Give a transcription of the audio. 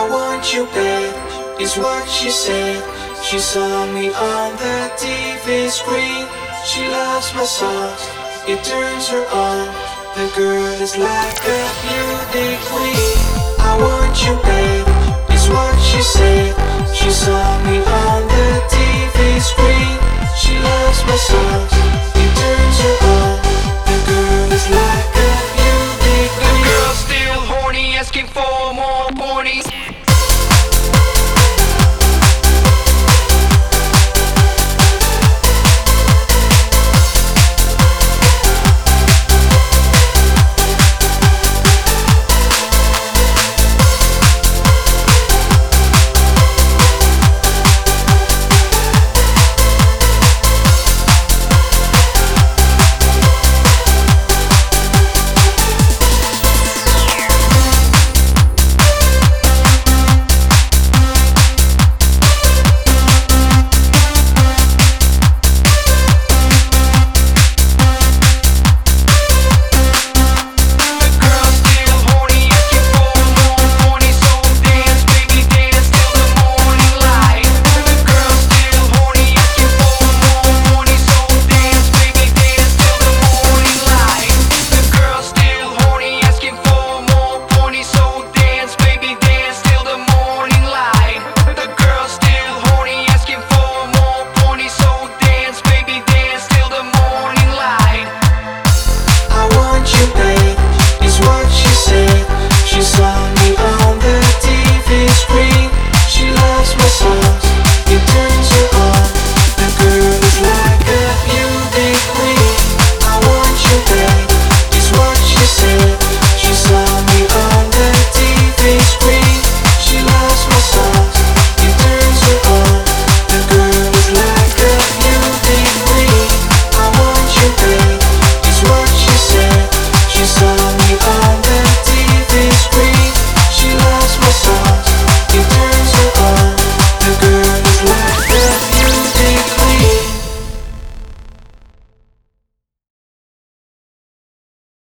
I want you back, is what she said. She saw me on the TV screen. She loves my songs, it turns her on. The girl is like a beauty queen. I want you back, is what she said. She saw me on the TV screen. She loves my songs. asking for more ponies.